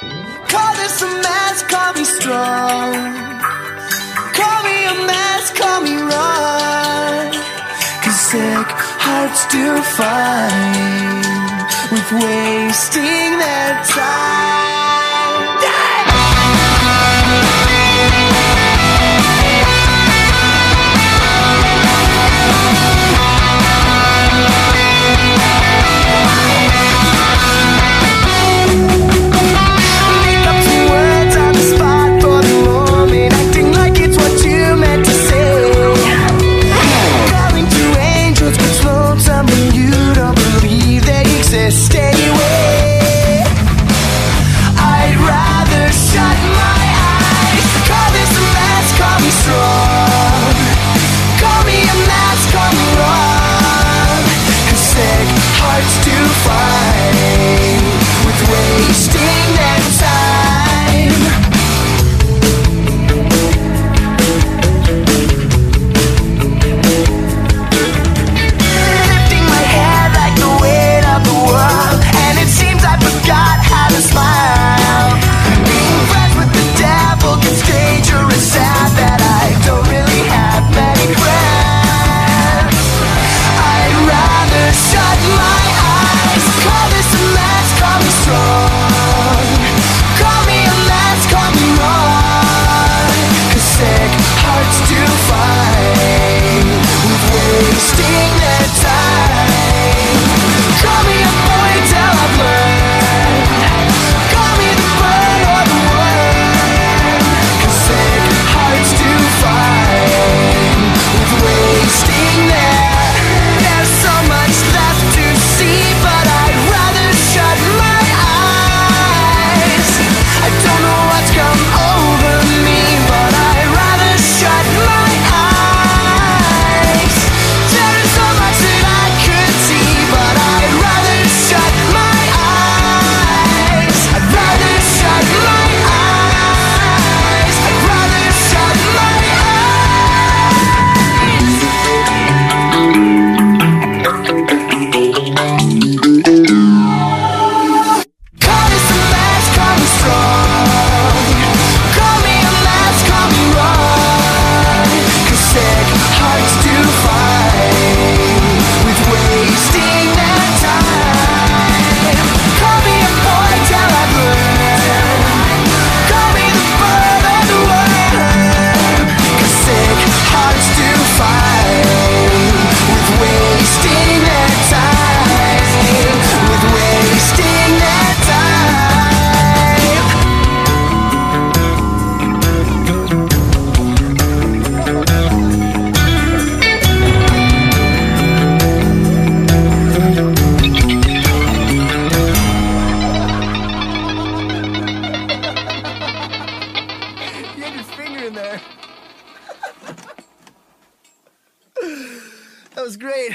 Call this a mess, call me strong. Call me a mess, call me wrong. Cause sick hearts do fine with wasting their time. was great.